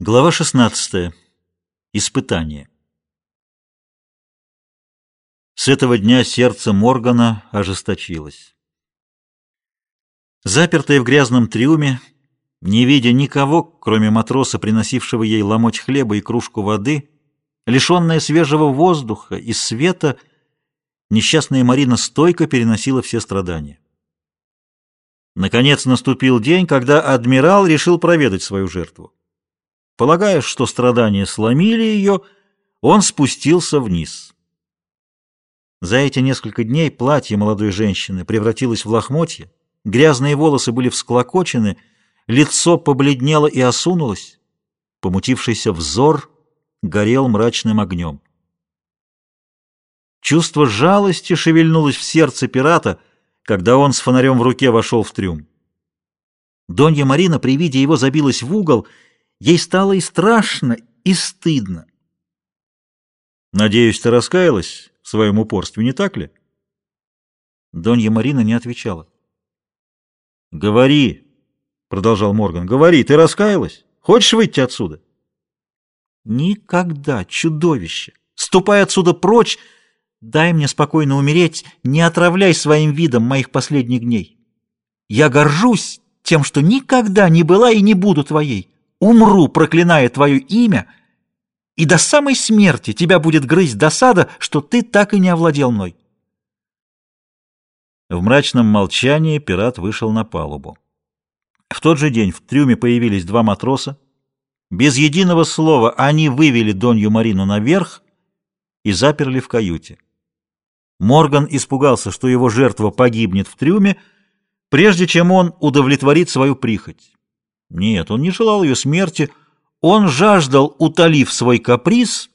Глава 16. Испытание. С этого дня сердце Моргана ожесточилось. Запертая в грязном трюме, не видя никого, кроме матроса, приносившего ей ломоть хлеба и кружку воды, лишенная свежего воздуха и света, несчастная Марина стойко переносила все страдания. Наконец наступил день, когда адмирал решил проведать свою жертву. Полагая, что страдания сломили ее, он спустился вниз. За эти несколько дней платье молодой женщины превратилось в лохмотье, грязные волосы были всклокочены, лицо побледнело и осунулось, помутившийся взор горел мрачным огнем. Чувство жалости шевельнулось в сердце пирата, когда он с фонарем в руке вошел в трюм. Донья Марина при виде его забилась в угол Ей стало и страшно, и стыдно. «Надеюсь, ты раскаялась в своем упорстве, не так ли?» Донья Марина не отвечала. «Говори», — продолжал Морган, — «говори, ты раскаялась? Хочешь выйти отсюда?» «Никогда, чудовище! Ступай отсюда прочь! Дай мне спокойно умереть, не отравляй своим видом моих последних дней. Я горжусь тем, что никогда не была и не буду твоей умру, проклиная твое имя, и до самой смерти тебя будет грызть досада, что ты так и не овладел мной. В мрачном молчании пират вышел на палубу. В тот же день в трюме появились два матроса. Без единого слова они вывели Донью Марину наверх и заперли в каюте. Морган испугался, что его жертва погибнет в трюме, прежде чем он удовлетворит свою прихоть. Нет, он не желал ее смерти. Он жаждал, утолив свой каприз,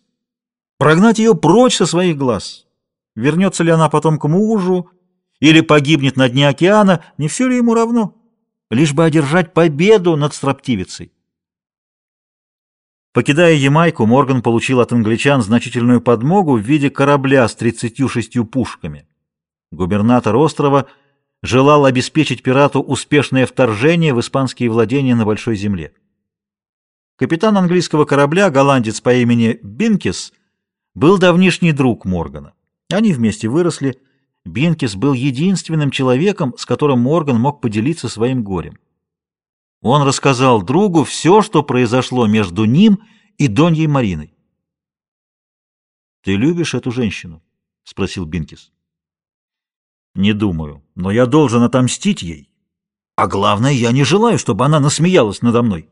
прогнать ее прочь со своих глаз. Вернется ли она потом к мужу или погибнет на дне океана, не все ли ему равно? Лишь бы одержать победу над строптивицей. Покидая Ямайку, Морган получил от англичан значительную подмогу в виде корабля с 36 пушками. Губернатор острова – желал обеспечить пирату успешное вторжение в испанские владения на Большой Земле. Капитан английского корабля, голландец по имени Бинкис, был давнишний друг Моргана. Они вместе выросли. Бинкис был единственным человеком, с которым Морган мог поделиться своим горем. Он рассказал другу все, что произошло между ним и Доньей Мариной. «Ты любишь эту женщину?» — спросил Бинкис. Не думаю, но я должен отомстить ей. А главное, я не желаю, чтобы она насмеялась надо мной.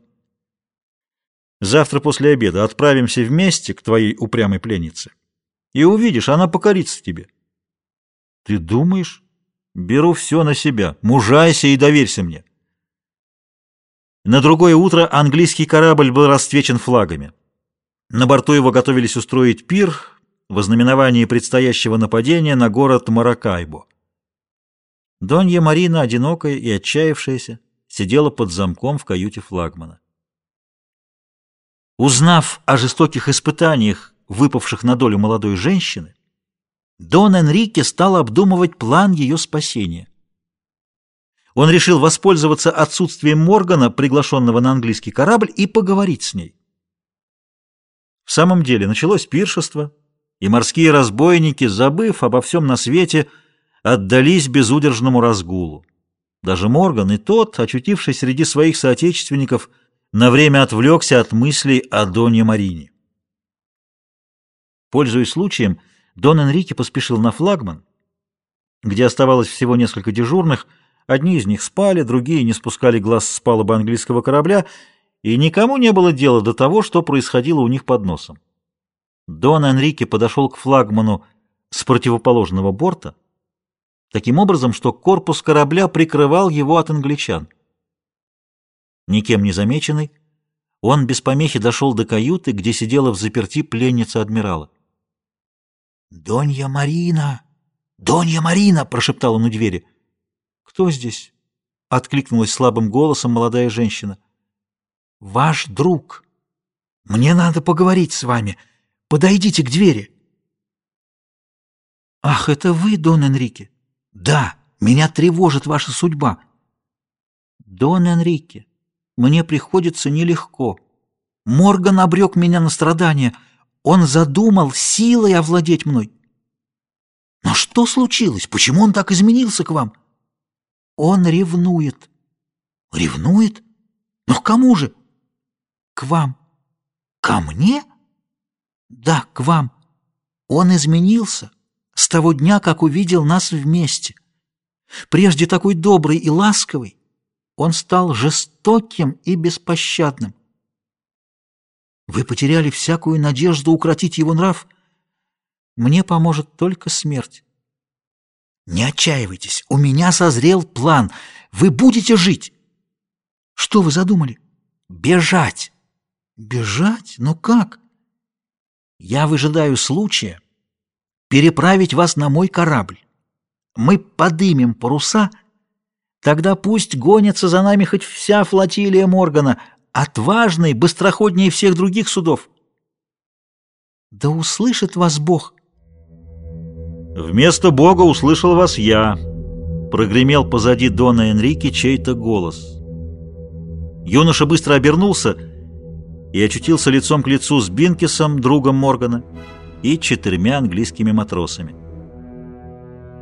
Завтра после обеда отправимся вместе к твоей упрямой пленнице. И увидишь, она покорится тебе. Ты думаешь? Беру все на себя. Мужайся и доверься мне. На другое утро английский корабль был расцвечен флагами. На борту его готовились устроить пир в ознаменовании предстоящего нападения на город Маракайбо. Донья Марина, одинокая и отчаявшаяся, сидела под замком в каюте флагмана. Узнав о жестоких испытаниях, выпавших на долю молодой женщины, Дон Энрике стал обдумывать план ее спасения. Он решил воспользоваться отсутствием Моргана, приглашенного на английский корабль, и поговорить с ней. В самом деле началось пиршество, и морские разбойники, забыв обо всем на свете, отдались безудержному разгулу. Даже Морган и тот, очутившись среди своих соотечественников, на время отвлекся от мыслей о Доне Марине. Пользуясь случаем, Дон Энрике поспешил на флагман, где оставалось всего несколько дежурных, одни из них спали, другие не спускали глаз с палубы английского корабля, и никому не было дела до того, что происходило у них под носом. Дон Энрике подошел к флагману с противоположного борта, таким образом, что корпус корабля прикрывал его от англичан. Никем не замеченный, он без помехи дошел до каюты, где сидела в заперти пленница адмирала. «Донья Марина! Донья Марина!» — прошептал он у двери. «Кто здесь?» — откликнулась слабым голосом молодая женщина. «Ваш друг. Мне надо поговорить с вами. Подойдите к двери». «Ах, это вы, Дон Энрике!» Да, меня тревожит ваша судьба. Дон Энрике, мне приходится нелегко. Морган обрек меня на страдания. Он задумал силой овладеть мной. Но что случилось? Почему он так изменился к вам? Он ревнует. Ревнует? Но к кому же? К вам. Ко мне? Да, к вам. Он изменился с того дня, как увидел нас вместе. Прежде такой добрый и ласковый, он стал жестоким и беспощадным. Вы потеряли всякую надежду укротить его нрав? Мне поможет только смерть. Не отчаивайтесь, у меня созрел план. Вы будете жить. Что вы задумали? Бежать. Бежать? Но как? Я выжидаю случая переправить вас на мой корабль. Мы подымем паруса, тогда пусть гонится за нами хоть вся флотилия Моргана, отважный, быстроходнее всех других судов. Да услышит вас Бог. Вместо Бога услышал вас я. Прогремел позади Дона Энрике чей-то голос. Юноша быстро обернулся и очутился лицом к лицу с Бинкисом, другом Моргана, и четырьмя английскими матросами.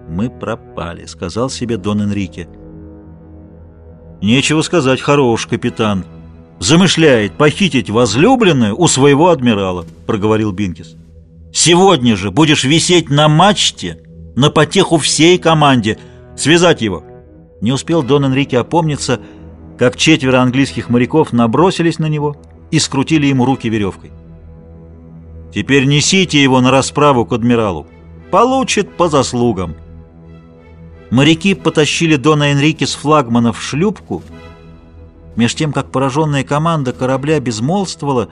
«Мы пропали», — сказал себе Дон Энрике. «Нечего сказать, хорош капитан», замышляет похитить возлюбленную у своего адмирала», — проговорил Бинкис. «Сегодня же будешь висеть на мачте на потеху всей команде. Связать его!» Не успел Дон Энрике опомниться, как четверо английских моряков набросились на него и скрутили ему руки веревкой. «Теперь несите его на расправу к адмиралу. Получит по заслугам». Моряки потащили Дона Энрике с флагмана в шлюпку, меж тем, как пораженная команда корабля безмолвствовала,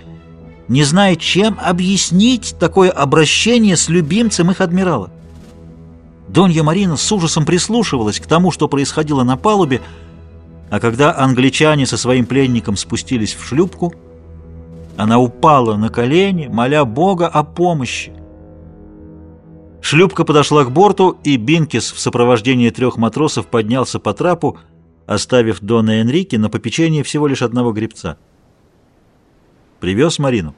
не зная, чем объяснить такое обращение с любимцем их адмирала. Донья Марина с ужасом прислушивалась к тому, что происходило на палубе, а когда англичане со своим пленником спустились в шлюпку, она упала на колени, моля Бога о помощи. Шлюпка подошла к борту, и Бинкис в сопровождении трех матросов поднялся по трапу, оставив Дона Энрике на попечение всего лишь одного гребца. «Привез Марину?»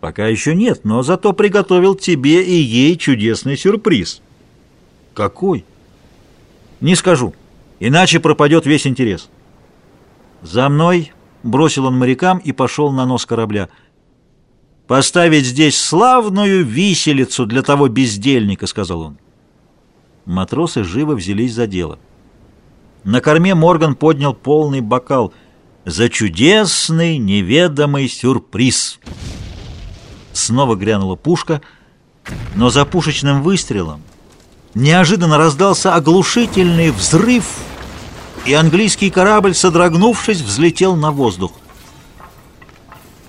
«Пока еще нет, но зато приготовил тебе и ей чудесный сюрприз». «Какой?» «Не скажу, иначе пропадет весь интерес». «За мной!» — бросил он морякам и пошел на нос корабля. «Поставить здесь славную виселицу для того бездельника», — сказал он. Матросы живо взялись за дело. На корме Морган поднял полный бокал за чудесный неведомый сюрприз. Снова грянула пушка, но за пушечным выстрелом неожиданно раздался оглушительный взрыв, и английский корабль, содрогнувшись, взлетел на воздух.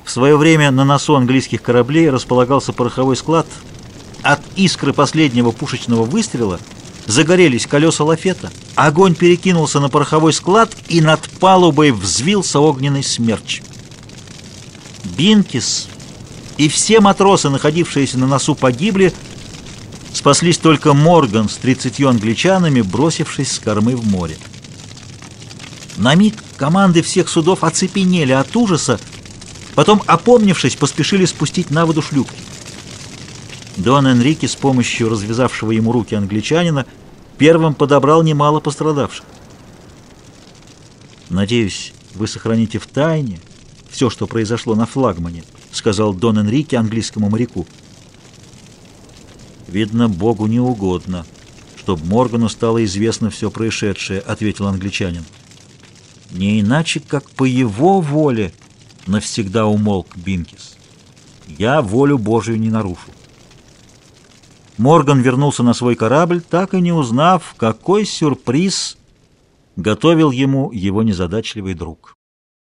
В свое время на носу английских кораблей располагался пороховой склад. От искры последнего пушечного выстрела – загорелись колеса лафета, огонь перекинулся на пороховой склад, и над палубой взвился огненный смерч. Бинкис и все матросы, находившиеся на носу, погибли, спаслись только Морган с тридцатью англичанами, бросившись с кормы в море. На миг команды всех судов оцепенели от ужаса, потом, опомнившись, поспешили спустить на воду шлюпки. Дон Энрике с помощью развязавшего ему руки англичанина первым подобрал немало пострадавших. «Надеюсь, вы сохраните в тайне все, что произошло на флагмане», сказал Дон Энрике английскому моряку. «Видно, Богу не угодно, чтобы Моргану стало известно все происшедшее», ответил англичанин. «Не иначе, как по его воле навсегда умолк Бинкис. Я волю Божию не нарушу». Морган вернулся на свой корабль, так и не узнав, какой сюрприз готовил ему его незадачливый друг.